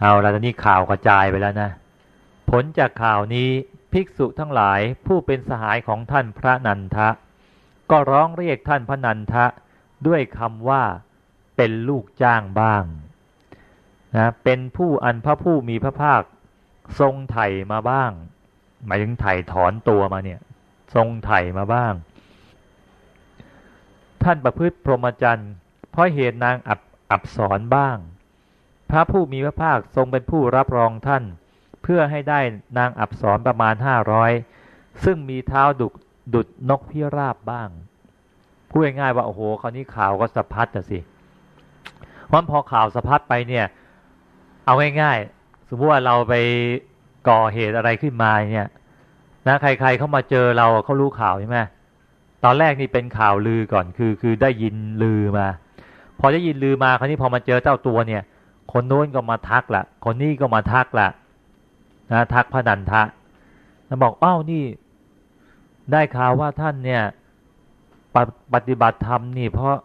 เอาละตอนนี้ข่าวกระจายไปแล้วนะ ผลจากข่าวนี้ภิกษุทั้งหลายผู้เป็นสหายของท่านพระนันทะ ก็ร้องเรียกท่านพระนันทะด้วยคำว่าเป็นลูกจ้างบ้างนะเป็นผู้อันพระผู้มีพระภาค ทรงไถ่มาบ้าง หมายถึงไถ่ถอนตัวมาเนี่ย ทรงไถ่มาบ้าง ท่านประพฤติพรหมจรรย์เพราะเหตุนางอับอับสอนบ้าง พระผู้มีพระภาคทรงเป็นผู้รับรองท่าน เพื่อให้ได้นางอับสอนประมาณห้าร้อยซึ่งมีเท้าดุดุดนกพิราบบ้างพูดง่ายๆว่าโอ้โหคราวนี้ข่าวก็สะพัดจะสิวันพอข่าวสะพัดไปเนี่ย เอาง่ายๆสมมติว่าเราไปก่อเหตุอะไรขึ้นมาเนี่ยนะใครๆเข้ามาเจอเราเขารู้ข่าวใช่ไหมตอนแรกนี่เป็นข่าวลือก่อนคือคือได้ยินลือมา พอได้ยินลือมาคราวนี้พอมาเจอเจ้าตัวเนี่ย คนโน้นก็มาทักละคนนี้ก็มาทักละนะทักพระนันทะแล้วบอกอ้าวนี่ ได้ข่าวว่าท่านเนี่ยปปฏิบัติธรรมนี่เพราะ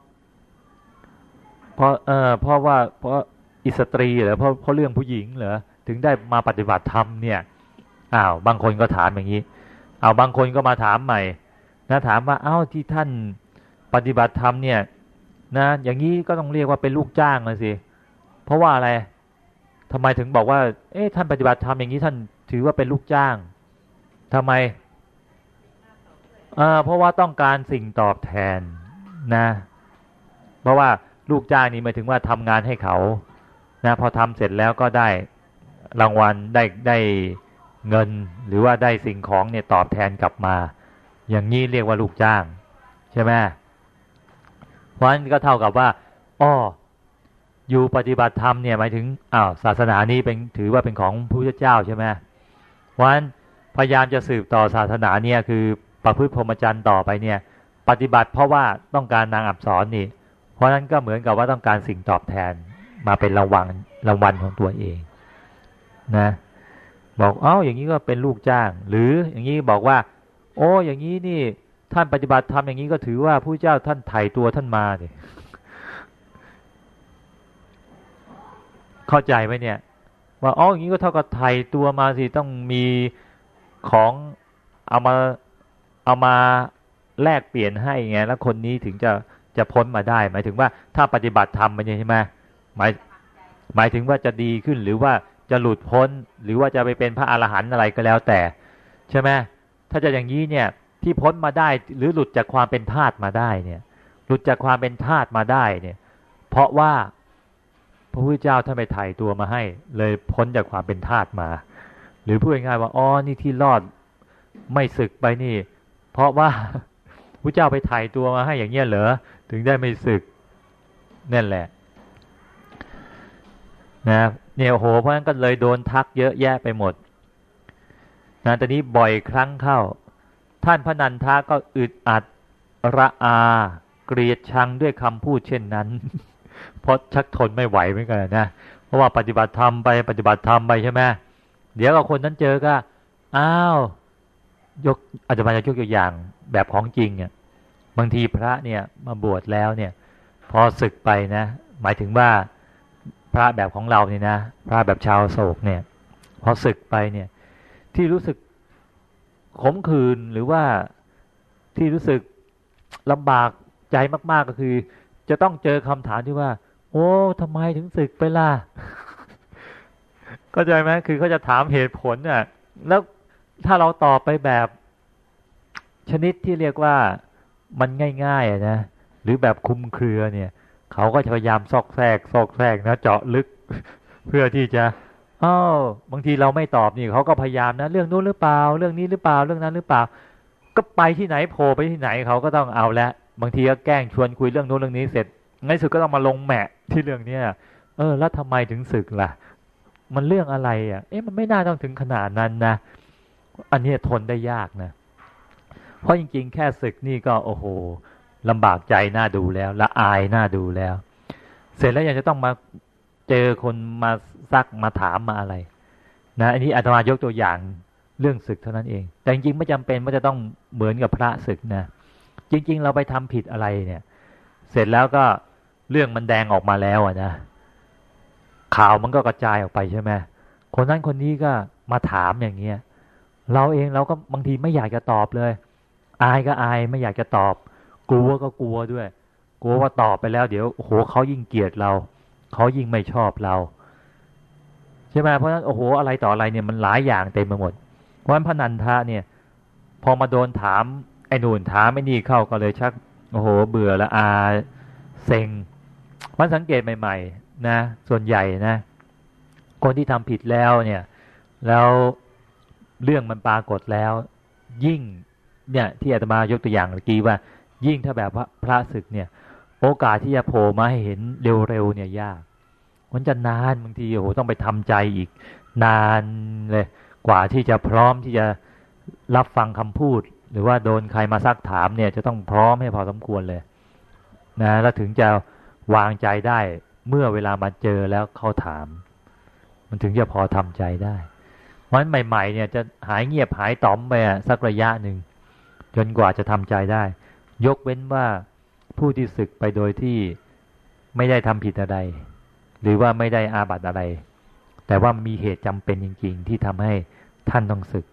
เพราะเออเพราะว่าเพราะอิสตรีเหรอเพราะเพราะเรื่องผู้หญิงเหรอถึงได้มาปฏิบัติธรรมเนี่ยอ้าวบางคนก็ถามอย่างนี้ เอาบางคนก็มาถามใหม่นะถามว่าเอ้าที่ท่านปฏิบัติธรรมเนี่ย นะ อย่างนี้ก็ต้องเรียกว่าเป็นลูกจ้างเลยสิ เพราะว่าอะไรทำไมถึงบอกว่า เอ๊ะท่านปฏิบัติธรรมอย่างนี้ท่านถือว่าเป็นลูกจ้างทำไมเพราะว่าต้องการสิ่งตอบแทนนะ เพราะว่าลูกจ้างนี่หมายถึงว่าทำงานให้เขานะพอทำเสร็จแล้วก็ได้รางวัลได้ได้เงินหรือว่าได้สิ่งของเนี่ยตอบแทนกลับมา อย่างนี้เรียกว่าลูกจ้าง ใช่ไหมเพราะฉะนั้นก็เท่ากับว่าอ้อ อยู่ปฏิบัติธรรมเนี่ยหมายถึงอ้าวศาสนานี้เป็นถือว่าเป็นของพระพุทธเจ้าใช่ไหมเพราะฉะนั้นพยายามจะสืบต่อศาสนาเนี่ยคือประพฤติพรหมจรรย์ต่อไปเนี่ยปฏิบัติเพราะว่าต้องการนางอับสรนี่ เพราะนั้นก็เหมือนกับว่าต้องการสิ่งตอบแทนมาเป็นรางวัลรางวัลของตัวเองนะบอกเอ้าอย่างนี้ก็เป็นลูกจ้าง หรืออย่างนี้บอกว่า โอ้อย่างนี้นี่ท่านปฏิบัติทำอย่างนี้ก็ถือว่าผู้เจ้าท่านไถ่ตัวท่านมาเนี่ย เข้าใจไหมเนี่ย ว่าอ๋ออย่างนี้ก็เท่ากับไถ่ตัวมาสิต้องมีของเอามาเอามาแลกเปลี่ยนให้ไงแล้วคนนี้ถึงจะจะพ้นมาได้ หมายถึงว่าถ้าปฏิบัติธรรมมันใช่ไหมหมายหมายถึงว่าจะดีขึ้นหรือว่าจะหลุดพ้นหรือว่าจะไปเป็นพระอรหันต์อะไรก็แล้วแต่ ใช่ไหมถ้าจะอย่างนี้เนี่ยที่พ้นมาได้หรือหลุดจากความเป็นทาสมาได้เนี่ย หลุดจากความเป็นทาสมาได้เนี่ย เพราะว่า พระพุทธเจ้าท่านไปถ่ายตัวมาให้ เลยพ้นจากความเป็นทาสมา หรือพูดง่ายๆว่าอ๋อนี่ที่รอดไม่ศึกไปนี่ เพราะว่าพระเจ้าไปถ่ายตัวมาให้อย่างเงี้ยเหรอถึงได้ไม่ศึกนั่นแหละนะเนี่ยโหเพราะนั้นก็เลยโดนทักเยอะแยะไปหมดนะตอนนี้บ่อยครั้งเข้า ท่านพระนันทาก็อึดอัดระอา เกลียดชังด้วยคำพูดเช่นนั้น เพราะชักทนไม่ไหวเหมือนกันนะเพราะว่าปฏิบัติธรรมไปปฏิบัติธรรมไปใช่ไหมเดี๋ยวคนนั้นเจอก็อ้าวยกอาจจะมาจะยกตัวอย่างแบบของจริงเนี่ยบางทีพระเนี่ยมาบวชแล้วเนี่ย พอศึกไปนะ หมายถึงว่าพระแบบของเราเนี่ยนะพระแบบชาวโศกเนี่ย พอศึกไปเนี่ย ที่รู้สึกขมขื่นหรือว่าที่รู้สึกลำบากใจมาก ๆก็คือ จะต้องเจอคำถามที่ว่า โอ้ทำไมถึงศึกไปล่ะเข้าใจไหมคือเขาจะถามเหตุผลเนี่ยแล้วถ้าเราตอบไปแบบชนิดที่เรียกว่ามันง่ายๆนะหรือแบบคุมเครือเนี่ย เขาก็จะพยายามซอกแซกซอกแซกนะเจาะลึก เพื่อที่จะอ้าวบางทีเราไม่ตอบนี่เขาก็พยายามนะ เรื่องนู้นหรือเปล่า เรื่องนี้หรือเปล่าเรื่องนั้นหรือเปล่า ก็ไปที่ไหนโผล่ไปที่ไหนเขาก็ต้องเอาแล้ว บางทีก็แกล้งชวนคุยเรื่องโน้นเรื่องนี้เสร็จในสุดก็ต้องมาลงแมะที่เรื่องเนี้ยเออ แล้วทำไมถึงศึกล่ะ มันเรื่องอะไรอะ เอ๊ะมันไม่น่าต้องถึงขนาดนั้นนะ อันนี้ทนได้ยากนะ เพราะจริง ๆ แค่ศึกนี่ก็โอ้โหลำบากใจน่าดูแล้ว ละอายน่าดูแล้ว เสร็จแล้วยังจะต้องมาเจอคนมาซักมาถามมาอะไร นะอันนี้อาตมายกตัวอย่างเรื่องศึกเท่านั้นเอง แต่จริงๆไม่จำเป็นว่าจะต้องเหมือนกับพระศึกนะ จริง ๆ เราไปทำผิดอะไรเนี่ย เสร็จแล้วก็เรื่องมันแดงออกมาแล้วอะนะข่าวมันก็กระจายออกไปใช่ไหมคนนั้นคนนี้ก็มาถามอย่างเงี้ยเราเองเราก็บางทีไม่อยากจะตอบเลย อายก็อายไม่อยากจะตอบ กลัวก็กลัวด้วย กลัวว่าตอบไปแล้ว เดี๋ยวโอ้โหเขายิ่งเกลียดเราเขายิ่งไม่ชอบเราใช่ไหมเพราะฉะนั้นโอ้โหอะไรต่ออะไรเนี่ยมันหลายอย่างเต็มไปหมดวันพนันทะเนี่ย พอมาโดนถาม ไอ้นู่นถามไอ้นี่เข้าก็เลยชักโอ้โหเบื่อละอาเซ็งมันสังเกตใหม่ ๆ นะ ส่วนใหญ่นะ คนที่ทำผิดแล้วเนี่ย แล้วเรื่องมันปรากฏแล้ว ยิ่งเนี่ยที่อาตมายกตัวอย่างเมื่อกี้ว่า ยิ่งถ้าแบบว่าพระศึกเนี่ย โอกาสที่จะโผล่มาให้เห็นเร็วๆเนี่ยยากมันจะนานบางทีโอ้โหต้องไปทำใจอีก นานเลยกว่าที่จะพร้อมที่จะรับฟังคำพูด หรือว่าโดนใครมาซักถามเนี่ยจะต้องพร้อมให้พอสมควรเลยนะแล้วถึงจะวางใจได้เมื่อเวลามาเจอแล้วเขาถาม มันถึงจะพอทำใจได้ เพราะฉะนั้นใหม่ ๆ เนี่ยจะหายเงียบหายต๋อมไปสักระยะหนึ่งจนกว่าจะทำใจได้ ยกเว้นว่าผู้ที่ศึกไปโดยที่ไม่ได้ทำผิดอะไร หรือว่าไม่ได้อาบัติอะไร แต่ว่ามีเหตุจำเป็นจริง ๆ ที่ทำให้ท่านต้องศึก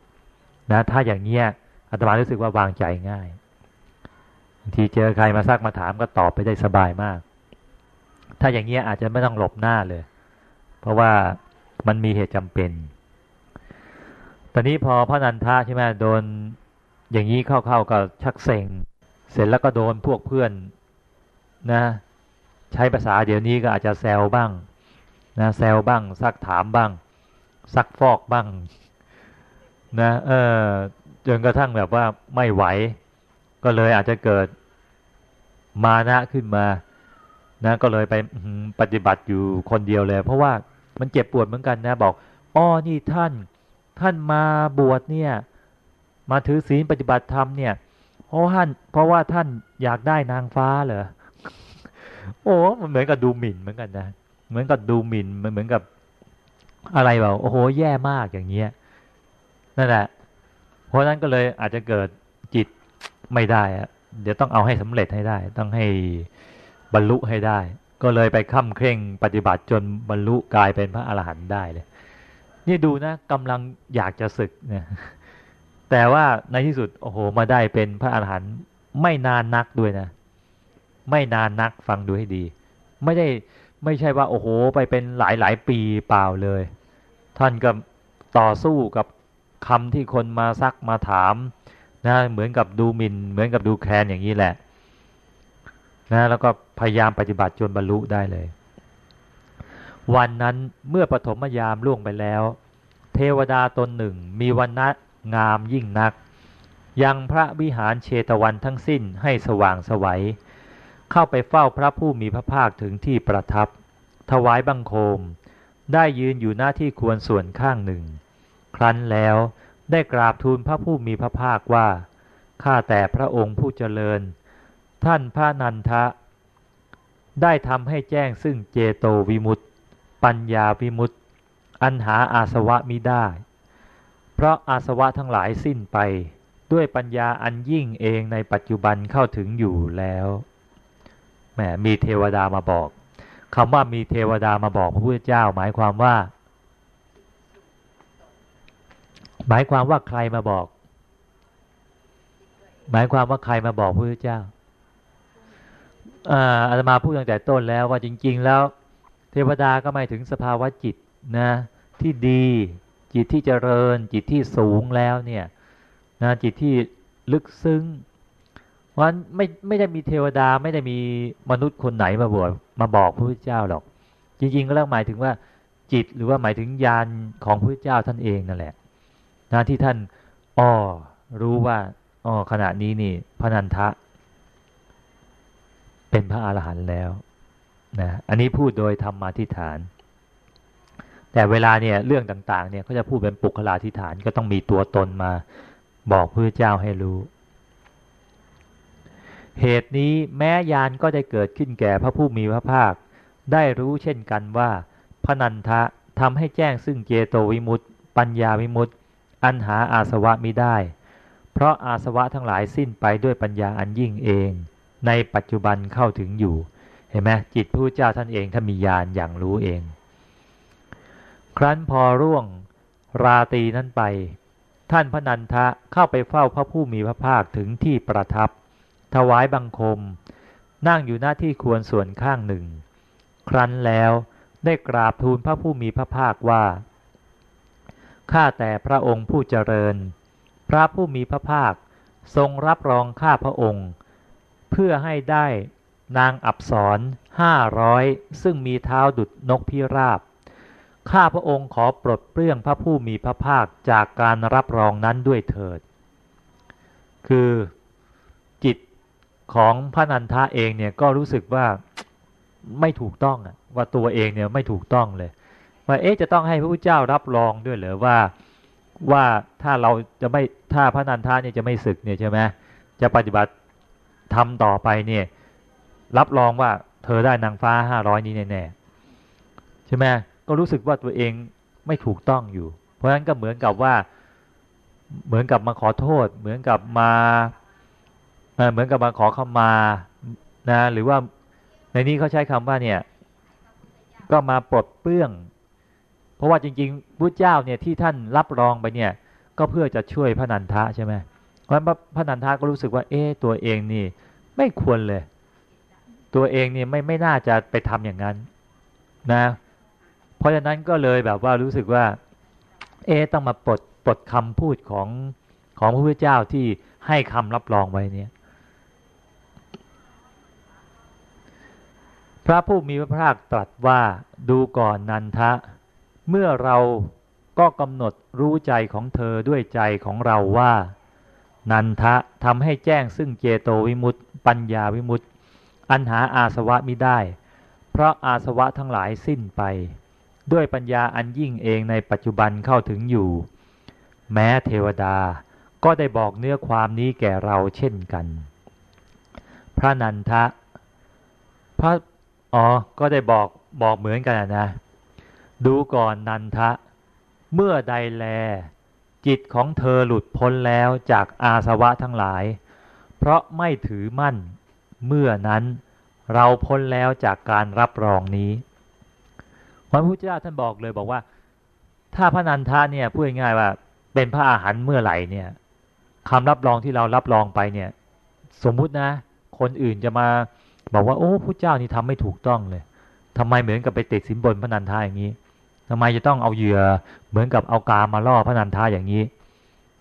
นะ ถ้าอย่างเงี้ย อาตมารู้สึกว่าวางใจง่ายบางทีเจอใครมาซักมาถามก็ตอบไปได้สบายมาก ถ้าอย่างเงี้ยอาจจะไม่ต้องหลบหน้าเลย เพราะว่ามันมีเหตุจำเป็น ตอนนี้พอพระนันทะใช่ไหมโดนอย่างนี้เข้าๆก็ชักเซ็ง เสร็จแล้วก็โดนพวกเพื่อนนะ ใช้ภาษาเดี๋ยวนี้ก็อาจจะแซวบ้างนะแซวบ้าง ซักถามบ้าง ซักฟอกบ้าง นะ เออ จนกระทั่งแบบว่าไม่ไหว ก็เลยอาจจะเกิดมานะขึ้นมา นะก็เลยไปปฏิบัติอยู่คนเดียวเลย เพราะว่ามันเจ็บปวดเหมือนกันนะบอกอ๋อนี่ท่านท่านมาบวชเนี่ย มาถือศีลปฏิบัติธรรมเนี่ยเพราะท่านเพราะว่าท่านอยากได้นางฟ้าเหรอโอ้มันเหมือนกับดูหมิ่นเหมือนกันนะเหมือนกับดูหมิ่นมันเหมือนกับอะไรแบบโอ้โหแย่มากอย่างเงี้ยนั่นแหละ เพราะนั้นก็เลยอาจจะเกิดจิตไม่ได้อะเดี๋ยวต้องเอาให้สำเร็จให้ได้ ต้องให้บรรลุให้ได้ ก็เลยไปค่ำเคร่งปฏิบัติจนบรรลุกลายเป็นพระอรหันต์ได้เลยนี่ดูนะกำลังอยากจะศึกเนี่ยแต่ว่าในที่สุดโอ้โหมาได้เป็นพระอรหันต์ไม่นานนักด้วยนะ ไม่นานนักฟังดูให้ดี ไม่ได้ไม่ใช่ว่าโอ้โห ไปเป็นหลายหลายปีเปล่าเลย ท่านก็ต่อสู้กับ คำที่คนมาซักมาถามนะเหมือนกับดูมินเหมือนกับดูแคลนอย่างนี้แหละนะแล้วก็พยายามปฏิบัติจนบรรลุได้เลย วันนั้นเมื่อปฐมยามล่วงไปแล้ว เทวดาตนหนึ่งมีวันนะงามยิ่งนัก ยังพระวิหารเชตวันทั้งสิ้นให้สว่างสวัย เข้าไปเฝ้าพระผู้มีพระภาคถึงที่ประทับ ถวายบังคม ได้ยืนอยู่หน้าที่ควรส่วนข้างหนึ่ง ครั้นแล้วได้กราบทูลพระผู้มีพระภาคว่า ข้าแต่พระองค์ผู้เจริญ ท่านพระนันทะ ได้ทำให้แจ้งซึ่งเจโตวิมุตติ ปัญญาวิมุตติ อันหาอาสวะมิได้ เพราะอาสวะทั้งหลายสิ้นไป ด้วยปัญญาอันยิ่งเองในปัจจุบันเข้าถึงอยู่แล้วแหมมีเทวดามาบอกคำว่ามีเทวดามาบอกพระพุทธเจ้าหมายความว่า หมายความว่าใครมาบอก หมายความว่าใครมาบอกพระพุทธเจ้าอาตมาพูดตั้งแต่ต้นแล้วว่าจริง ๆ แล้ว เทวดาก็หมายถึงสภาวะจิตนะที่ดีจิตที่เจริญ จิตที่สูงแล้วเนี่ยนะจิตที่ลึกซึ้งเพราะไม่ไม่ได้มีเทวดาไม่ได้มีมนุษย์คนไหนมาบวชมาบอกพระพุทธเจ้าหรอก จริง ๆ ก็แล้วหมายถึงว่าจิตหรือว่าหมายถึงญาณของพระพุทธเจ้าท่านเองนั่นแหละ นะที่ท่านอ้อรู้ว่าอ๋อขณะนี้นี่พระนันทะ เป็นพระอาหารหันต์แล้วนะอันนี้พูดโดยธรรมาทิฐาน แต่เวลาเนี่ยเรื่องต่างๆเนี่ยเขาจะพูดเป็นปุคลาทิฐานก็ต้องมีตัวตนมาบอกพระเจ้าให้รู้ เหตุนี้แม้ยานก็ได้เกิดขึ้นแก่พระผู้มีพระภาค ได้รู้เช่นกันว่าพนันทะทำให้แจ้งซึ่งเจโตวิมุตติ ปัญญาวิมุตติ อันหาอาสวะมิได้ เพราะอาสวะทั้งหลายสิ้นไปด้วยปัญญาอันยิ่งเอง ในปัจจุบันเข้าถึงอยู่ เห็นไหมจิตพระเจ้าท่านเองถ้ามีญาณอย่างรู้เอง ครั้นพอร่วงราตรีนั้นไป ท่านพระนันทะเข้าไปเฝ้าพระผู้มีพระภาคถึงที่ประทับ ถวายบังคม นั่งอยู่หน้าที่ควรส่วนข้างหนึ่ง ครั้นแล้วได้กราบทูลพระผู้มีพระภาคว่า ข้าแต่พระองค์ผู้เจริญ พระผู้มีพระภาคทรงรับรองข้าพระองค์ เพื่อให้ได้นางอับสรห้าร้อยซึ่งมีเท้าดุดนกพิราบ ข้าพระองค์ขอปลดเปลื้องพระผู้มีพระภาคจากการรับรองนั้นด้วยเถิด คือจิตของพระนันทะเองเนี่ยก็รู้สึกว่าไม่ถูกต้องว่าตัวเองเนี่ยไม่ถูกต้องเลย ว่าเอ๊ะจะต้องให้พระพุทธเจ้ารับรองด้วยเหรือว่าว่าถ้าเราจะไม่ถ้าพระนันทะเนี่ยจะไม่ศึกเนี่ยใช่ไหมจะปฏิบัติทำต่อไปเนี่ยรับรองว่าเธอได้นางฟ้าห้าร้อยนี้แน่ๆใช่ไหมก็รู้สึกว่าตัวเองไม่ถูกต้องอยู่ เพราะฉะนั้นก็เหมือนกับว่าเหมือนกับมาขอโทษ เหมือนกับมาเหมือนกับมาขอขมานะหรือว่าในนี้เขาใช้คำว่าเนี่ยก็มาปลดเปลื้อง ราะว่าจริงๆพระเจ้าเนี่ยที่ท่านรับรองไปเนี่ยก็เพื่อจะช่วยพระนันทะใช่ไหมเพราะพระนันทะก็รู้สึกว่าเอ๊ตัวเองนี่ไม่ควรเลย ตัวเองนี่ไม่ไม่น่าจะไปทำอย่างนั้นนะ เพราะฉะนั้นก็เลยแบบว่ารู้สึกว่าเอ๊ต้องมาปลดปลดคำพูดของของพระพุทธเจ้าที่ให้คำรับรองไว้เนี่ยพระผู้มีพระภาคตรัสว่าดูก่อนนันทะ เมื่อเราก็กำหนดรู้ใจของเธอด้วยใจของเราว่า นันทะทำให้แจ้งซึ่งเจโตวิมุตต์ปัญญาวิมุตต์อันหาอาสวะมิได้ เพราะอาสวะทั้งหลายสิ้นไป ด้วยปัญญาอันยิ่งเองในปัจจุบันเข้าถึงอยู่ แม้เทวดาก็ได้บอกเนื้อความนี้แก่เราเช่นกัน พระนันทะพระอ๋อก็ได้บอกบอกเหมือนกันนะ ดูก่อนนันทะ เมื่อใดแล จิตของเธอหลุดพ้นแล้วจากอาสวะทั้งหลาย เพราะไม่ถือมั่น เมื่อนั้นเราพ้นแล้วจากการรับรองนี้พระพุทธเจ้าท่านบอกเลยบอกว่า ถ้าพระนันทะเนี่ยพูดง่ายว่า เป็นพระอาหารเมื่อไหร่เนี่ยคำรับรองที่เรารับรองไปเนี่ย สมมุตินะ คนอื่นจะมาบอกว่าโอ้พระเจ้านี่ทำไม่ถูกต้องเลยทำไมเหมือนกับไปติดสินบนพระนันทาอย่างนี้ ทำไมจะต้องเอาเหยื่อเหมือนกับเอากามาล่อพระนันทาอย่างนี้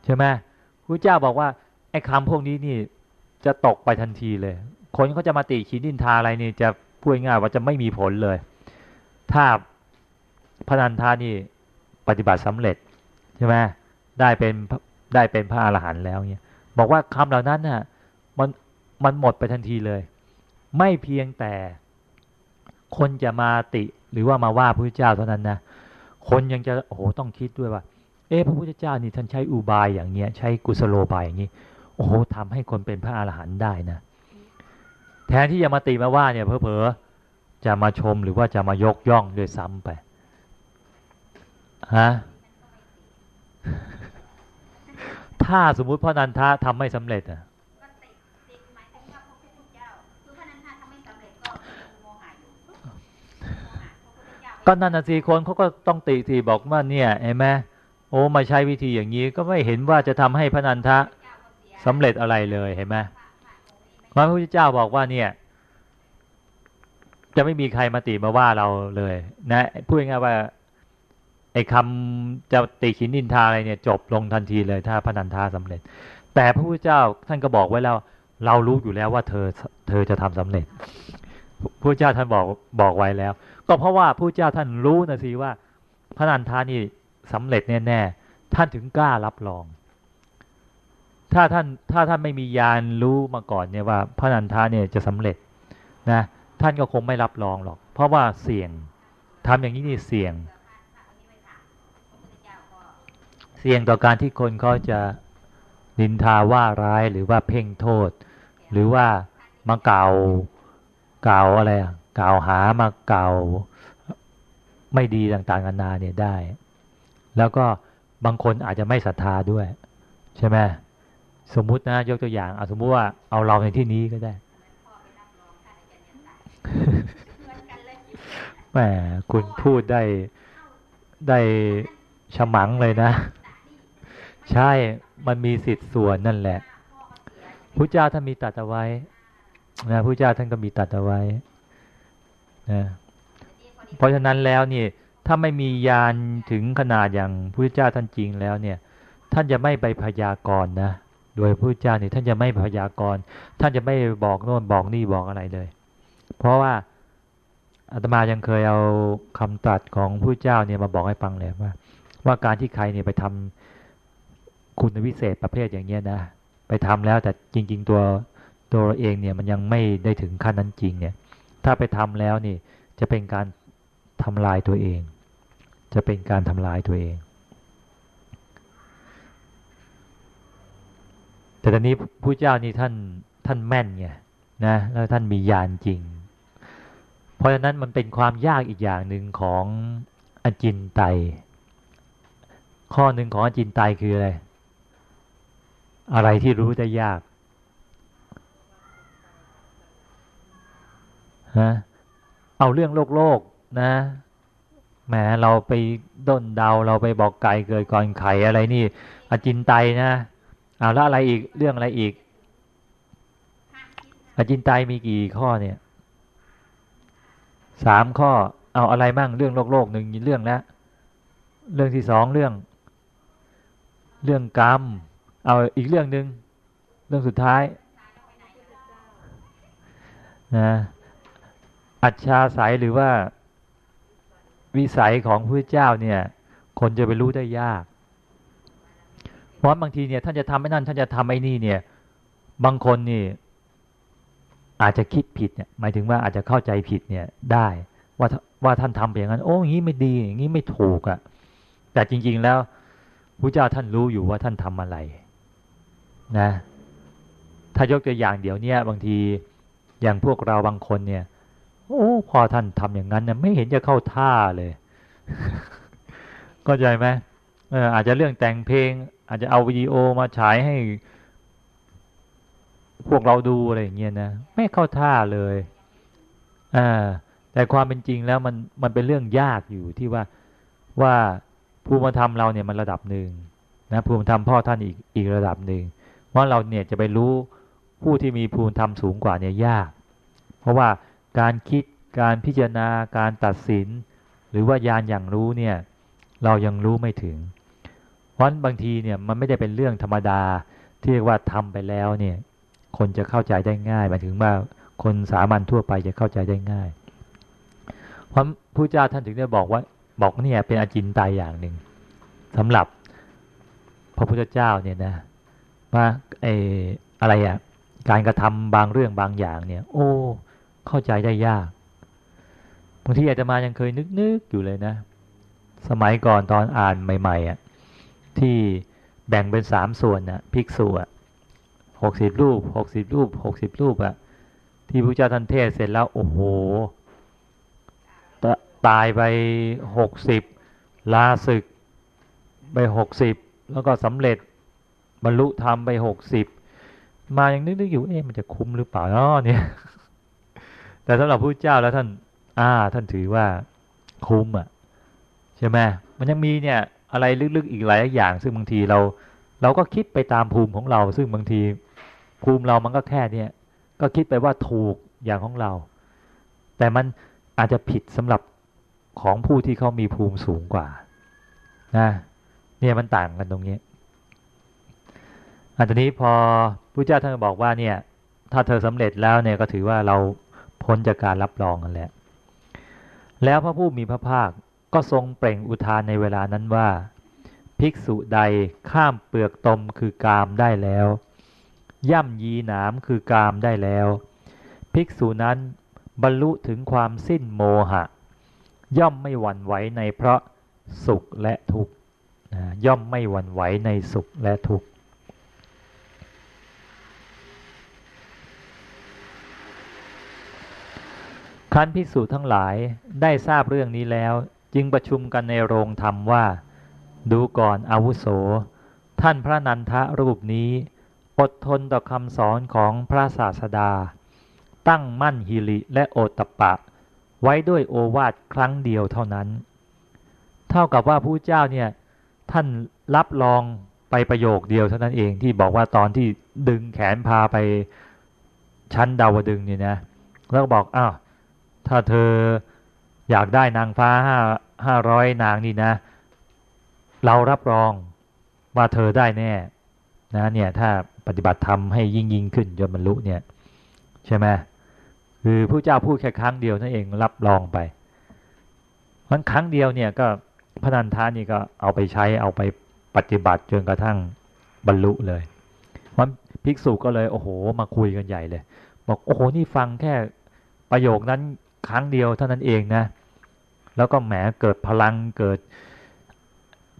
ใช่ไหมพระเจ้าบอกว่าไอ้คำพวกนี้นี่จะตกไปทันทีเลย คนเขาจะมาติขีดินทาอะไรนี่จะพูดง่ายว่าจะไม่มีผลเลย ถ้าพระนันทานี่ปฏิบัติสำเร็จใช่ไหมได้เป็นได้เป็นพระอรหันต์แล้วเนี่ยบอกว่าคำเหล่านั้นน่ะมันมันหมดไปทันทีเลย ไม่เพียงแต่คนจะมาติหรือว่ามาว่าพระเจ้าเท่านั้นนะ คนยังจะโอ้โหต้องคิดด้วยว่า เอ๊ะพระพุทธเจ้านี่ท่านใช้อุบายอย่างเงี้ย ใช้กุศโลบายอย่างนี้โอ้โหทำให้คนเป็นพระอรหันต์ได้นะ แทนที่จะมาติมาว่าเนี่ยเพอๆจะมาชมหรือว่าจะมายกย่องด้วยซ้ำไปฮะถ้าสมมุติพ่อนันทะทำไม่สำเร็จอะ ก็นั่นนะสิคนเขาก็ต้องติทีบอกว่าเนี่ยเห็นไหมโอ้มาใช้วิธีอย่างนี้ก็ไม่เห็นว่าจะทำให้พระนันทะสำเร็จอะไรเลยเห็นไหมพระพุทธเจ้าบอกว่าเนี่ย จะไม่มีใครมาติมาว่าเราเลย นะพูดง่ายว่าไอ้คำจะติขินนินทาอะไรเนี่ย จบลงทันทีเลยถ้าพระนันทาสำเร็จ แต่พระพุทธเจ้าท่านก็บอกไว้แล้ว เรารู้อยู่แล้วว่าเธอเธอจะทำสำเร็จพระเจ้าท่านบอกบอกไว้แล้ว ก็เพราะว่าผู้เจ้าท่านรู้นะสิว่า พระนันทานี่สำเร็จแน่ๆท่านถึงกล้ารับรอง ถ้าท่านถ้าท่านไม่มียานรู้มาก่อนเนี่ยว่า พระนันทาเนี่ยจะสำเร็จนะท่านก็คงไม่รับรองหรอก เพราะว่าเสี่ยงทำอย่างนี้นี่เสี่ยง เสี่ยงต่อการที่คนเขาจะนินทาว่าร้ายหรือว่าเพ่งโทษ หรือว่ามาเก่าเก่าอะไรอะ กล่าวหามาเก่าไม่ดีต่างๆนานาเนี่ยได้ แล้วก็บางคนอาจจะไม่ศรัทธาด้วย ใช่ไหมสมมุตินะยกตัวอย่างเอาสมมุติว่าเอาเราในที่นี้ก็ได้แหมคุณพูดได้ได้ฉมังเลยนะ ใช่มันมีสิทธิ์ส่วนนั่นแหละพระเจ้าท่านมีตัดเอาไว้นะพระเจ้าท่านก็มีตัดเอาไว้ นะเพราะฉะนั้นแล้วนี่ถ้าไม่มียานถึงขนาดอย่างพระเจ้าท่านจริงแล้วเนี่ย ท่านจะไม่ไปพยากรณ์นะโดยพระเจ้าเนี่ยท่านจะไม่พยากรณ์ท่านจะไม่บอกโน่นบอกนี่บอกอะไรเลย เพราะว่าอาตมายังเคยเอาคำตรัสของพระเจ้าเนี่ยมาบอกให้ฟังเลยว่า ว่าการที่ใครเนี่ยไปทำคุณวิเศษประเภทอย่างเงี้ยนะ ไปทำแล้วแต่จริง ๆ ตัวตัวเองเนี่ยมันยังไม่ได้ถึงขั้นนั้นจริงเนี่ย ถ้าไปทำแล้วนี่จะเป็นการทำลายตัวเอง จะเป็นการทำลายตัวเอง แต่ตอนนี้ผู้เจ้านี่ท่านท่านแม่นไงนะแล้วท่านมีญาณจริง เพราะฉะนั้นมันเป็นความยากอีกอย่างหนึ่งของอจินไต ข้อหนึ่งของอจินไตคืออะไร อะไรที่รู้ได้ยาก ฮะเอาเรื่องโลกโลกนะแหมเราไปด้นเดาเราไปบอกไก่เกิดก่อนไข่อะไรนี่อจินไตนะเอาแล้วอะไรอีกเรื่องอะไรอีก อจินไตมีกี่ข้อเนี่ยสามข้อ เอาอะไรบ้างเรื่องโลกโลกหนึ่งเรื่องแล้วเรื่องที่สองเรื่อง เรื่องกรรม เอาอีกเรื่องหนึ่งเรื่องสุดท้ายนะ อัจฉาสายหรือว่าวิสัยของพระเจ้าเนี่ย คนจะไปรู้ได้ยาก เพราะบางทีเนี่ยท่านจะทำไอ้นั่นท่านจะทำไอ้นี่เนี่ย บางคนนี่ อาจจะคิดผิดเนี่ยหมายถึงว่าอาจจะเข้าใจผิดเนี่ยได้ว่าว่าท่านทำไปอย่างนั้นโอ้อย่างนี้ไม่ดีอย่างนี้ไม่ถูกอะ่ะ แต่จริง ๆแล้วพระเจ้าท่านรู้อยู่ว่าท่านทำอะไร นะ ถ้ายกตัวอย่างเดี๋ยวนี้บางทีอย่างพวกเราบางคนเนี่ย โอ้พอท่านทำอย่างนั้นเนี่ยไม่เห็นจะเข้าท่าเลยก็ใจไหมเอออาจจะเรื่องแต่งเพลง อาจจะเอาวิดีโอมาฉายให้ พวกเราดูอะไรอย่างเงี้ยนะไม่เข้าท่าเลยอ่าแต่ความเป็นจริงแล้วมันมันเป็นเรื่องยากอยู่ที่ว่าว่าภูมิธรรมเราเนี่ยมันระดับหนึ่งนะภูมิธรรมพ่อท่านอีกอีกระดับหนึ่งว่าเราเนี่ยจะไปรู้ผู้ที่มีภูมิธรรมสูงกว่าเนี่ยยาก เพราะว่า การคิดการพิจารณาการตัดสิน หรือว่ายานอย่างรู้เนี่ยเรายังรู้ไม่ถึง เพราะบางทีเนี่ยมันไม่ได้เป็นเรื่องธรรมดาที่เรียกว่าทำไปแล้วเนี่ยคนจะเข้าใจได้ง่ายหมายถึงว่าคนสามัญทั่วไปจะเข้าใจได้ง่าย เพราะผู้เจ้าท่านถึงได้บอกว่าบอกเนี่ยเป็นอาจินตายอย่างหนึ่งสำหรับพระพุทธเจ้าเนี่ยนะว่าไอ้อะไรอะการกระทำบางเรื่องบางอย่างเนี่ย โอ้ เข้าใจได้ยากบางทีอาจจะมายังเคยนึกๆอยู่เลยนะ สมัยก่อนตอนอ่านใหม่ๆอะที่แบ่งเป็นสามส่วนน่ะภิกษุอะหกสิบรูปหกสิบรูปหกสิบรูปอะที่พระเจ้าท่านเทศเสร็จแล้ว โอ้โหตายไปหกสิบลาศึกไปหกสิบแล้วก็สำเร็จบรรลุธรรมไปหกสิบมายังนึกๆอยู่เอ๊ะมันจะคุ้มหรือเปล่าเนาะเนี่ย แต่สำหรับพระเจ้าแล้วท่าน อ่า ท่านถือว่าคุ้มอะใช่ไหมมันยังมีเนี่ยอะไรลึกๆอีกหลายอย่าง ซึ่งบางทีเรา เราก็คิดไปตามภูมิของเรา ซึ่งบางทีภูมิเรามันก็แค่เนี่ยก็คิดไปว่าถูกอย่างของเรา แต่มันอาจจะผิดสำหรับของผู้ที่เขามีภูมิสูงกว่านะเนี่ยมันต่างกันตรงนี้อันนี้พอพระเจ้าท่านบอกว่าเนี่ย ถ้าเธอสำเร็จแล้วเนี่ยก็ถือว่าเรา พ้นจากการรับรองกันแหล้วแล้วพระผู้มีพระภาคก็ทรงเปล่งอุทานในเวลานั้นว่า ภิกษุใดข้ามเปลือกตมคือกามได้แล้ว ย่ำยีหนามคือกามได้แล้ว ภิกษุนั้นบรรลุถึงความสิ้นโมหะ ย่อมไม่หวั่นไหวในเพราะสุขและทุกข์ย่อมไม่หวั่นไหวในสุขและทุกข์ คันพิสูจทั้งหลายได้ทราบเรื่องนี้แล้ว จึงประชุมกันในโรงธรรมว่า ดูก่อนอาวุโส ท่านพระนันทะรูปนี้ อดทนต่อคำสอนของพระศาสดา ตั้งมั่นหิริและโอตตปะ ไว้ด้วยโอวาทครั้งเดียวเท่านั้น เท่ากับว่าผู้เจ้าเนี่ยท่านรับรองไปประโยคเดียวเท่านั้นเองที่บอกว่าตอนที่ดึงแขนพาไปชั้นดาวดึงเนี่ยนะแล้วบอกอ้าว ถ้าเธออยากได้นางฟ้าห้าห้าร้อยนางนี่นะ เรารับรองว่าเธอได้แน่นะเนี่ยถ้าปฏิบัติธรรมให้ยิ่งยิ่งขึ้นจนบรรลุเนี่ยใช่ไหมคือผู้เจ้าพูดแค่ครั้งเดียวนั่นเองรับรองไปมันครั้งเดียวเนี่ยก็พระนันทานี่ก็เอาไปใช้เอาไปปฏิบัติจนกระทั่งบรรลุเลยมันภิกษุก็เลยโอ้โห มาคุยกันใหญ่เลย บอกโอ้โหนี่ฟังแค่ประโยคนั้น ครั้งเดียวเท่านั้นเองนะ แล้วก็แหมเกิดพลังเกิด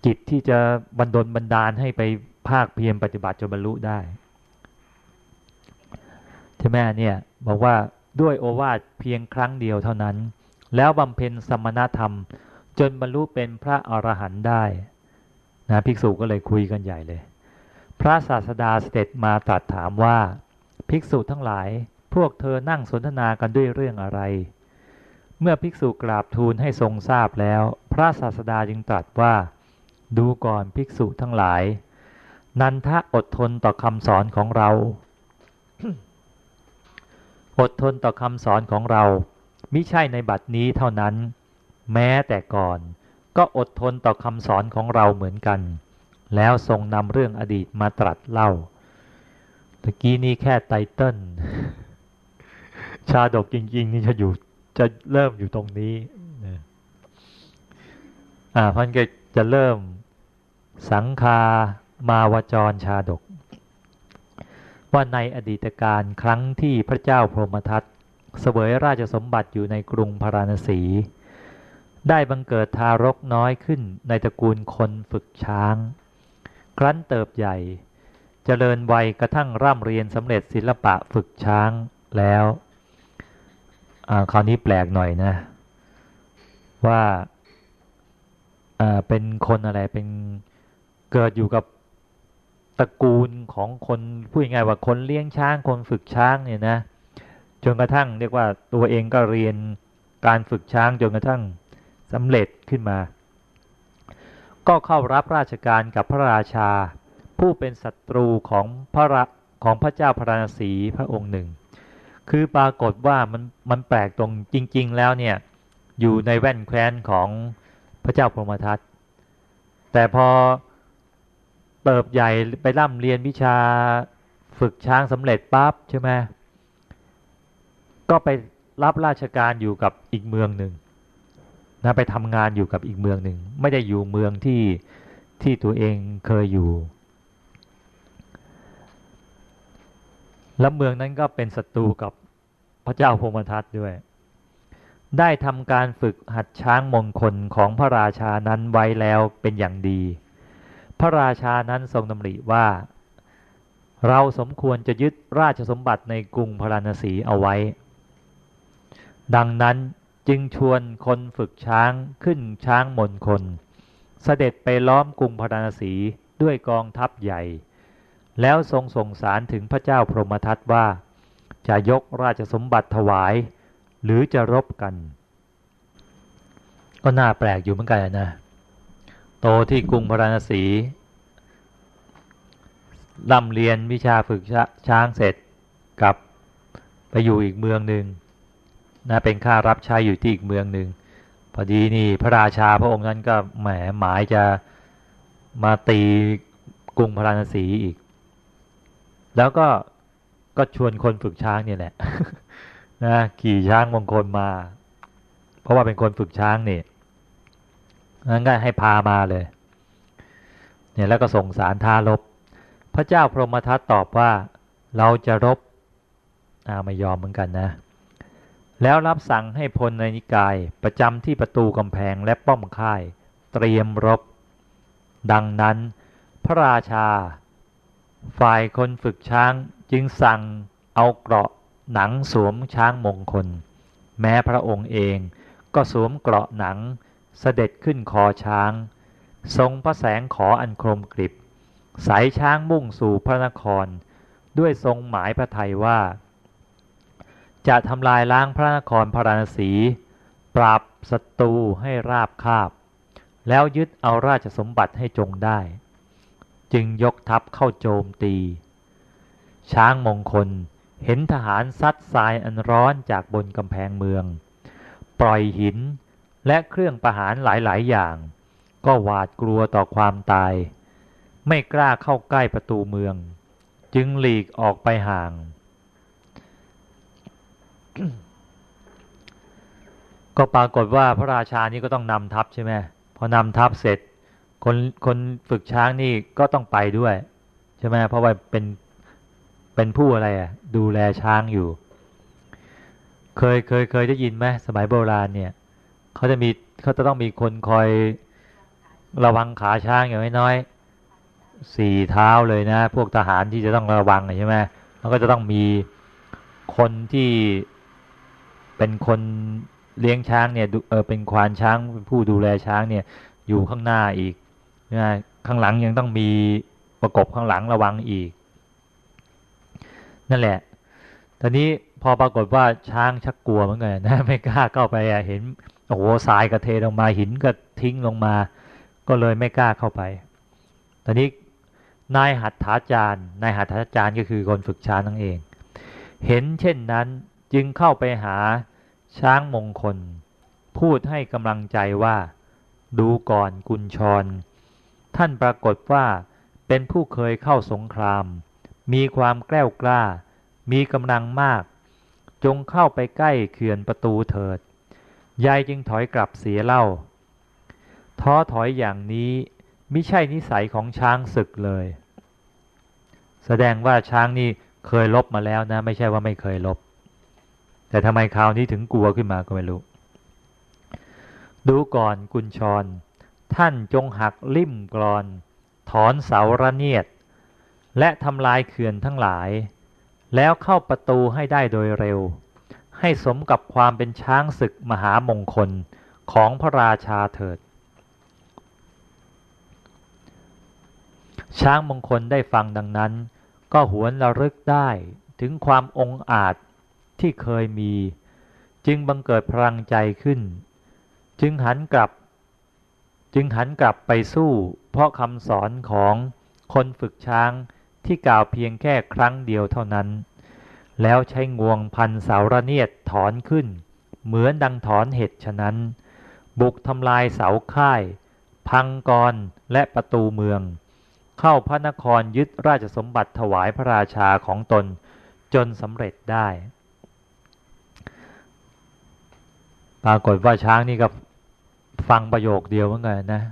จิตที่จะบันดลบันดาลให้ไปภาคเพียรปฏิบัติจนบรรลุได้ใช่ไหมเนี่ยบอกว่าด้วยโอวาทเพียงครั้งเดียวเท่านั้น แล้วบำเพ็ญสมณธรรม จนบรรลุเป็นพระอรหันต์ได้นะภิกษุก็เลยคุยกันใหญ่เลย พระศาสดาเสด็จมาตรัสถามว่า ภิกษุทั้งหลาย พวกเธอนั่งสนทนากันด้วยเรื่องอะไร เมื่อภิกษุกราบทูลให้ทรงทราบแล้ว พระศาสดาจึงตรัสว่า ดูก่อนภิกษุทั้งหลาย นันทะอดทนต่อคำสอนของเรา อดทนต่อคำสอนของเรามิใช่ในบัดนี้เท่านั้น แม้แต่ก่อน ก็อดทนต่อคำสอนของเราเหมือนกัน แล้วทรงนำเรื่องอดีตมาตรัสเล่าตะกี้นี้แค่ไตเติ้ลชาดกจริง ๆ นี่จะอยู่ จะเริ่มอยู่ตรงนี้อ่าพันก็จะเริ่มสังคามาวจรชาดก ว่าในอดีตการครั้งที่พระเจ้าพรหมทัตเสวยราชสมบัติอยู่ในกรุงพาราณสี ได้บังเกิดทารกน้อยขึ้นในตระกูลคนฝึกช้าง ครั้นเติบใหญ่เจริญวัยกระทั่งร่ำเรียนสำเร็จศิลปะฝึกช้างแล้ว คราวนี้แปลกหน่อยนะ ว่าเป็นคนอะไรเป็นเกิดอยู่กับตระกูลของคนพูดง่ายว่าคนเลี้ยงช้างคนฝึกช้างเนี่ยนะจนกระทั่งเรียกว่าตัวเองก็เรียนการฝึกช้างจนกระทั่งสำเร็จขึ้นมา ก็เข้ารับราชการกับพระราชา ผู้เป็นศัตรูของพระของพระเจ้าพระนศีพระองค์หนึ่ง คือปรากฏว่ามันมันแปลกตรงจริง ๆ แล้วเนี่ยอยู่ในแว่นแคว้นของพระเจ้าพรหมทัตแต่พอเติบใหญ่ไปร่ำเรียนวิชาฝึกช้างสำเร็จปั๊บใช่ไหมก็ไปรับราชการอยู่กับอีกเมืองหนึ่งนะไปทำงานอยู่กับอีกเมืองหนึ่ง ไม่ได้อยู่เมืองที่ที่ตัวเองเคยอยู่ แล้วเมืองนั้นก็เป็นศัตรูกับพระเจ้าพมทัตด้วย ได้ทำการฝึกหัดช้างมงคลของพระราชานั้นไว้แล้วเป็นอย่างดี พระราชานั้นทรงดำริว่า เราสมควรจะยึดราชสมบัติในกรุงพราณสีเอาไว้ ดังนั้นจึงชวนคนฝึกช้างขึ้นช้างมนคน เสด็จไปล้อมกรุงพราณสีด้วยกองทัพใหญ่ แล้วทรงส่งสารถึงพระเจ้าพรหมทัตว่า จะยกราชสมบัติถวาย หรือจะรบกัน ก็น่าแปลกอยู่เหมือนกันนะ โตที่กรุงพราณสีร่ำเรียนวิชาฝึกช้างเสร็จกลับไปอยู่อีกเมืองหนึ่งนะเป็นข้ารับใช้อยู่ที่อีกเมืองหนึ่งพอดีนี่พระราชาพระองค์นั้นก็แหมหมายจะมาตีกรุงพราณสีอีก แล้วก็ก็ชวนคนฝึกช้างเนี่ยแหละนะขี่ช้างมงคลมา เพราะว่าเป็นคนฝึกช้างนี่นั้นก็ให้พามาเลย เนี่ยแล้วก็ส่งสารท้ารบพระเจ้าพรหมทัตตอบว่าเราจะรบอาไม่ยอมเหมือนกันนะ แล้วรับสั่งให้พลในนิกาย ประจำที่ประตูกำแพงและป้อมค่าย เตรียมรบ ดังนั้นพระราชา ฝ่ายคนฝึกช้างจึงสั่งเอาเกราะหนังสวมช้างมงคล แม้พระองค์เองก็สวมเกราะหนังเสด็จขึ้นคอช้าง ทรงพระแสงขออันคมกริบ สายช้างมุ่งสู่พระนคร ด้วยทรงหมายพระทัยว่า จะทำลายล้างพระนครพาราณสี ปราบศัตรูให้ราบคาบ แล้วยึดเอาราชสมบัติให้จงได้ จึงยกทัพเข้าโจมตี ช้างมงคลเห็นทหารซัดทรายอันร้อนจากบนกำแพงเมือง ปล่อยหินและเครื่องประหารหลาย ๆ อย่าง ก็หวาดกลัวต่อความตาย ไม่กล้าเข้าใกล้ประตูเมือง จึงหลีกออกไปห่าง ก็ปรากฏว่าพระราชานี่ก็ต้องนำทัพใช่ไหมพอนำทัพเสร็จ คนคนฝึกช้างนี่ก็ต้องไปด้วยใช่ไหมเพราะว่าเป็นเป็นผู้อะไรอะ ดูแลช้างอยู่ เคยเคยเคยได้ยินไหมสมัยโบราณเนี่ยเขาจะมีเขาจะต้องมีคนคอยระวังขาช้างอย่างน้อยสี่เท้าเลยนะ พวกทหารที่จะต้องระวังใช่ไหมแล้วก็จะต้องมีคนที่เป็นคนเลี้ยงช้างเนี่ยเออเป็นควานช้างเป็นผู้ดูแลช้างเนี่ยอยู่ข้างหน้าอีก ข้างหลังยังต้องมีประกบข้างหลังระวังอีก นั่นแหละตอนนี้พอปรากฏว่าช้างชักกลัวเหมือนกันนะไม่กล้าเข้าไปเห็นโอ้โหทรายกระเทลงมาหินก็ทิ้งลงมา ก็เลยไม่กล้าเข้าไป ตอนนี้นายหัตถาจารย์นายหัตถาจารย์ก็คือคนฝึกช้างนั่นเอง เห็นเช่นนั้นจึงเข้าไปหาช้างมงคล พูดให้กำลังใจว่า ดูก่อนกุญชร ท่านปรากฏว่าเป็นผู้เคยเข้าสงคราม มีความแกล้วกล้า มีกำลังมาก จงเข้าไปใกล้เขื่อนประตูเถิด ยายจึงถอยกลับเสียเล่า ท้อถอยอย่างนี้ไม่ใช่นิสัยของช้างศึกเลย แสดงว่าช้างนี่เคยลบมาแล้วนะ ไม่ใช่ว่าไม่เคยลบ แต่ทำไมคราวนี้ถึงกลัวขึ้นมาก็ไม่รู้ ดูก่อนกุญชร ท่านจงหักลิ่มกรอน ถอนเสาระเนียด และทำลายเขื่อนทั้งหลาย แล้วเข้าประตูให้ได้โดยเร็ว ให้สมกับความเป็นช้างศึกมหามงคลของพระราชาเถิด ช้างมงคลได้ฟังดังนั้น ก็หวนระลึกได้ถึงความองอาจที่เคยมี จึงบังเกิดพลังใจขึ้น จึงหันกลับ จึงหันกลับไปสู้ เพราะคำสอนของคนฝึกช้างที่กล่าวเพียงแค่ครั้งเดียวเท่านั้น แล้วใช้งวงพันเสาระเนียดถอนขึ้น เหมือนดังถอนเห็ดฉะนั้น บุกทำลายเสาค่าย พังกรและประตูเมือง เข้าพระนครยึดราชสมบัติถวายพระราชาของตนจนสำเร็จได้ ปรากฏว่าช้างนี่ก็ ฟังประโยคเดียวเหมือนกันนะ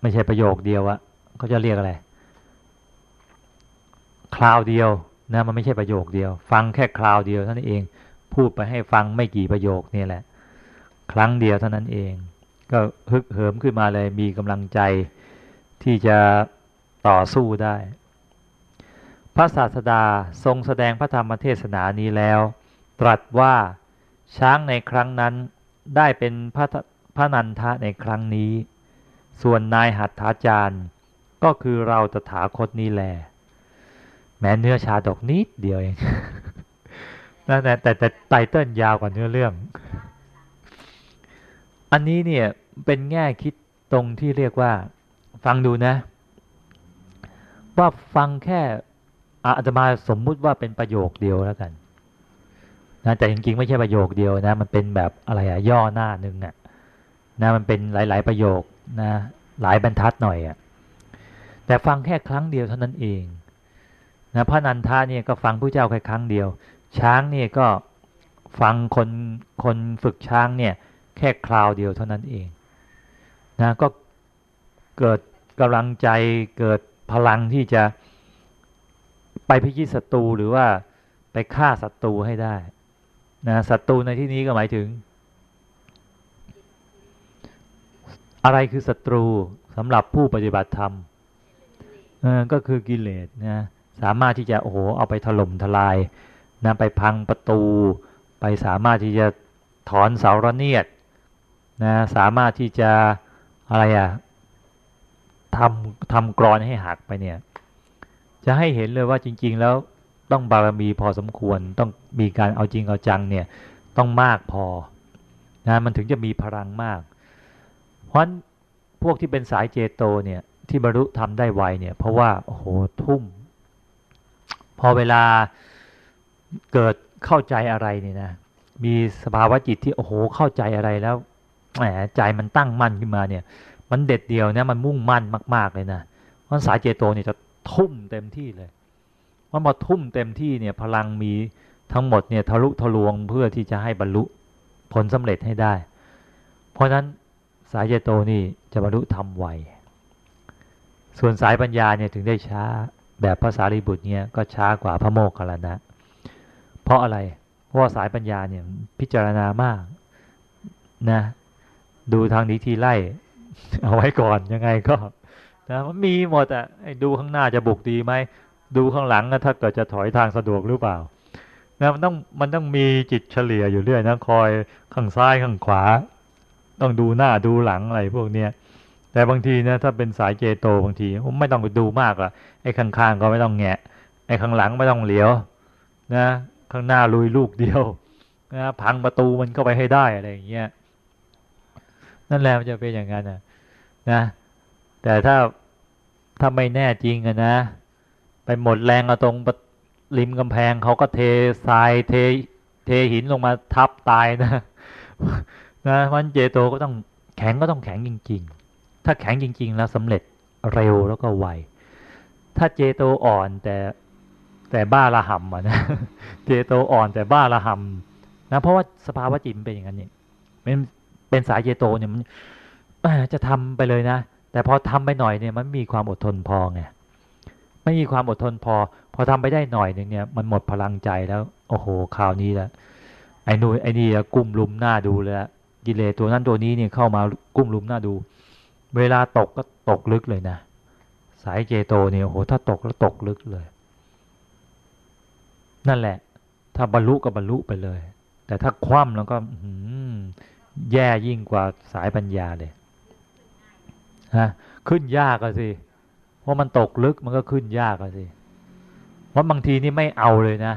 ไม่ใช่ประโยคเดียวอะเขาจะเรียกอะไรคราวเดียวนะมันไม่ใช่ประโยคเดียว ฟังแค่คราวเดียวเท่านั้นเอง พูดไปให้ฟังไม่กี่ประโยคนี่แหละ ครั้งเดียวเท่านั้นเอง ก็ฮึกเหิมขึ้นมาเลยมีกำลังใจที่จะต่อสู้ได้ พระศาสดาทรงแสดงพระธรรมเทศนานี้แล้ว ตรัสว่าช้างในครั้งนั้นได้เป็นพระ พระนันทะในครั้งนี้ ส่วนนายหัตถาจารย์ก็คือเราตถาคตนี้แหละแม้เนื้อชาดกนิดเดียวเองนั่นแหละแต่แต่ไตเติ้ลยาวกว่าเนื้อเรื่อง อันนี้เนี่ยเป็นแง่คิดตรงที่เรียกว่า ฟังดูนะ ว่าฟังแค่อาตมาสมมุติว่าเป็นประโยคเดียวแล้วกันนะแต่จริงๆไม่ใช่ประโยคเดียวนะ มันเป็นแบบอะไรอะย่อหน้าหนึ่งอะ นะมันเป็นหลาย ๆ ประโยคนะหลายบรรทัดหน่อยอะแต่ฟังแค่ครั้งเดียวเท่านั้นเองนะพระนันทาเนี่ยก็ฟังผู้เจ้าแค่ครั้งเดียว ช้างเนี่ยก็ฟังคนคนฝึกช้างเนี่ยแค่คราวเดียวเท่านั้นเองนะก็เกิดกำลังใจเกิดพลังที่จะไปพิชิตศัตรูหรือว่าไปฆ่าศัตรูให้ได้นะศัตรูในที่นี้ก็หมายถึง อะไรคือศัตรูสำหรับผู้ปฏิบัติธรรมก็คือกิเลสนะสามารถที่จะโอ้โหเอาไปถล่มทลายนะไปพังประตู ไปสามารถที่จะถอนเสาระเนียดนะสามารถที่จะอะไรอะทำทำกรอนให้หักไปเนี่ย จะให้เห็นเลยว่าจริง ๆ แล้วต้องบารมีพอสมควรต้องมีการเอาจริงเอาจังเนี่ยต้องมากพอนะมันถึงจะมีพลังมาก ราะพวกที่เป็นสายเจโตเนี่ยที่บรรลุทำได้ไวเนี่ย เพราะว่าโอ้โหทุ่ม พอเวลาเกิดเข้าใจอะไรเนี่ยนะมีสภาวะจิตที่โอ้โหเข้าใจอะไรแล้วแหมใจมันตั้งมั่นขึ้นมาเนี่ย มันเด็ดเดียวนะมันมุ่งมั่นมากๆเลยนะเพราะสายเจโตเนี่ยจะทุ่มเต็มที่เลยว่ามาทุ่มเต็มที่เนี่ยพลังมีทั้งหมดเนี่ยทะลุทะลวงเพื่อที่จะให้บรรลุผลสำเร็จให้ได้ เพราะนั้นายเจโตนี่จะบรรลุทำไว ส่วนสายปัญญาเนี่ยถึงได้ช้าแบบภาษารีบุตรเนี่ยก็ช้ากว่าพระโมคคัลานะ เพราะอะไร เพราะาสายปัญญาเนี่ยพิจารณามากนะดูทางนี้ทีไล่ เอาไว้ก่อนยังไงก็นะมันมีหมดอะดูข้างหน้าจะบุกดีไหมดูข้างหลังถ้าเกิดจะถอยทางสะดวกหรือเปล่านะมันต้องมันต้องมีจิตเฉลี่ยอยู่เรื่อยนะคอยข้างซ้ายข้างขวา ต้องดูหน้าดูหลังอะไรพวกเนี้ยแต่บางทีนะถ้าเป็นสายเจโตบางทีไม่ต้องไปดูมากละไอ้ข้างๆก็ไม่ต้องแงะไอ้ข้างหลังไม่ต้องเหลียวนะข้างหน้าลุยลูกเดียวนะพังประตูมันเข้าไปให้ได้อะไรอย่างเงี้ยนั่นแหละมันจะเป็นอย่างนั้นนะนะ แต่ถ้าถ้าไม่แน่จริงอะนะ ไปหมดแรงเอาตรงริมกำแพงเขาก็เททรายเทเทหินลงมาทับตายนะ นะมันเจโตก็ต้องแข็งก็ต้องแข็งจริง ๆ ถ้าแข็งจริง ๆ แล้วสำเร็จเร็วแล้วก็ไว ถ้าเจโตอ่อนแต่แต่บ้าระหำอะนะ เจโตอ่อนแต่บ้าระหำนะ เพราะว่าสภาวะจิตเป็นอย่างนั้นนี่เป็นเป็นสายเจโตเนี่ยมันจะทำไปเลยนะ แต่พอทำไปหน่อยเนี่ยมันมีความอดทนพอไง ไม่มีความอดทนพอ พอทำไปได้หน่อยหนึ่งเนี่ยมันหมดพลังใจแล้ว โอ้โห คราวนี้แล้วไอ้นู่นไอ้นี่กุ้มลุมหน้าดูเลย กิเลสตัวนั้นตัวนี้เนี่ยเข้ามากุ้มลุมหน้าดู เวลาตกก็ตกลึกเลยนะ สายเจโตเนี่ยโหถ้าตกแล้วตกลึกเลย นั่นแหละ ถ้าบรรลุก็บรรลุไปเลย แต่ถ้าคว่ำแล้วก็แย่ยิ่งกว่าสายปัญญาเลยฮะขึ้นยากอะสิเพราะมันตกลึกมันก็ขึ้นยากอะสิเพราะบางทีนี่ไม่เอาเลยนะ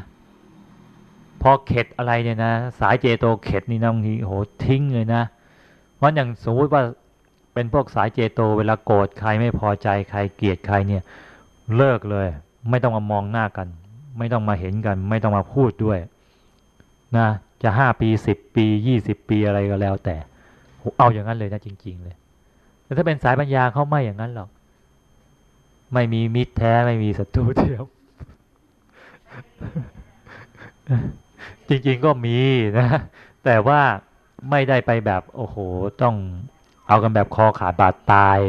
อเข็ดอะไรเนี่ยนะ สายเจโตเข็ดนี่นะบางทีโหทิ้งเลยนะเพราะอย่างสมมติว่าเป็นพวกสายเจโตเวลาโกรธใครไม่พอใจใครเกลียดใครเนี่ย เลิกเลย ไม่ต้องมามองหน้ากัน ไม่ต้องมาเห็นกัน ไม่ต้องมาพูดด้วย นะ จะห้าปีสิบปียี่สิบปีอะไรก็แล้ว แต่เอาอย่างนั้นเลยนะจริง ๆ เลยแต่ถ้าเป็นสายปัญญาเขาไม่อย่างนั้นหรอก ไม่มีมิตรแท้ไม่มีศัตรูเทียม จริงๆก็มีนะ แต่ว่าไม่ได้ไปแบบโอ้โห ต้องเอากันแบบคอขาดบาดตาย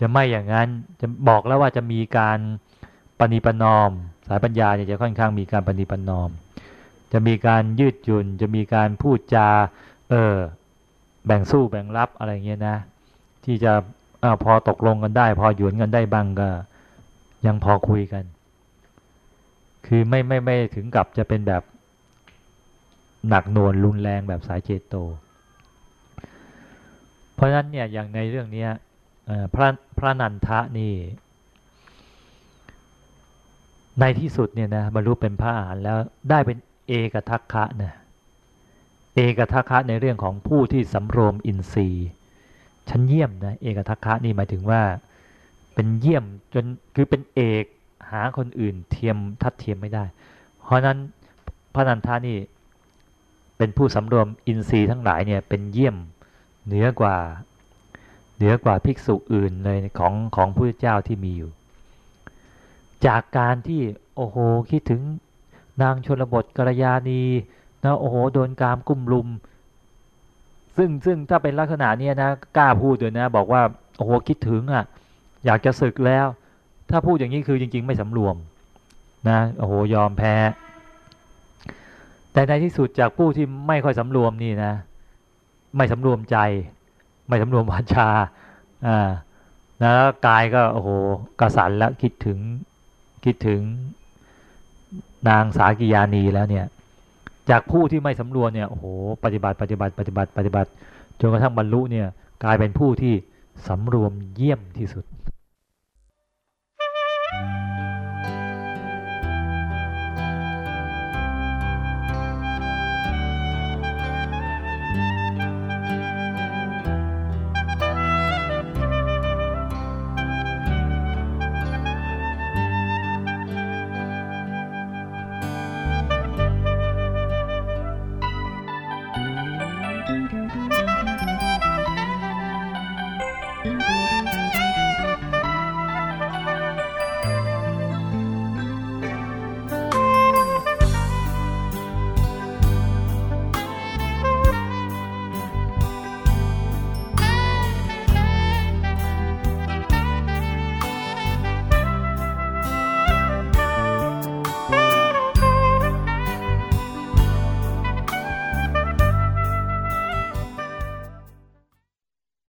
จะไม่อย่างนั้นจะบอกแล้วว่าจะมีการปณิปนอม สายปัญญาเนี่ยจะค่อนข้างมีการปณิปนอม จะมีการยืดหยุ่น จะมีการพูดจา เออแบ่งสู้แบ่งรับอะไรเงี้ยนะ ที่จะอพอตกลงกันได้ พอหยวนกันได้บ้างก็ ยังพอคุยกัน คือไม่ไม่ไม่ถึงกับจะเป็นแบบ หนักหน่วงรุนแรงแบบสายเจโต เพราะฉะนั้นเนี่ยอย่างในเรื่องนี้พระพระนันทะนี่ ในที่สุดเนี่ยนะบรรลุเป็นพระอรหันต์แล้วได้เป็นเอกทัคคะเนี่ยเอกทัคคะในเรื่องของผู้ที่สำรวมอินทรีย์ชั้นเยี่ยมนะเอกทัคคะนี่หมายถึงว่าเป็นเยี่ยมจนคือเป็นเอกหาคนอื่นเทียมทัดเทียมไม่ได้ เพราะนั้นพระนันทานี่ เป็นผู้สำรวมอินทรีย์ทั้งหลายเนี่ยเป็นเยี่ยมเหนือกว่าเหนือกว่าภิกษุอื่นเลยของของพระเจ้าที่มีอยู่ จากการที่โอ้โหคิดถึงนางชนบทกัลยาณีนะโอ้โหโดนกามกุ้มลุม ซึ่งซึ่งถ้าเป็นลักษณะเนี้ยนะกล้าพูดด้วยนะบอกว่าโอ้โหคิดถึงอะอยากจะศึกแล้ว ถ้าพูดอย่างนี้คือจริง ๆ ไม่สำรวมนะโอ้โหยอมแพ้ แต่ในที่สุดจากผู้ที่ไม่ค่อยสำรวมนี่นะ ไม่สำรวมใจ ไม่สำรวมวาจาอ่านะแล้วกายก็โอ้โหกระสันแล้วคิดถึงคิดถึงนางสากิยานีแล้วเนี่ย จากผู้ที่ไม่สำรวมเนี่ยโอ้โหปฏิบัติปฏิบัติปฏิบัติปฏิบัติจนกระทั่งบรรลุเนี่ยกลายเป็นผู้ที่สำรวมเยี่ยมที่สุด Thank you.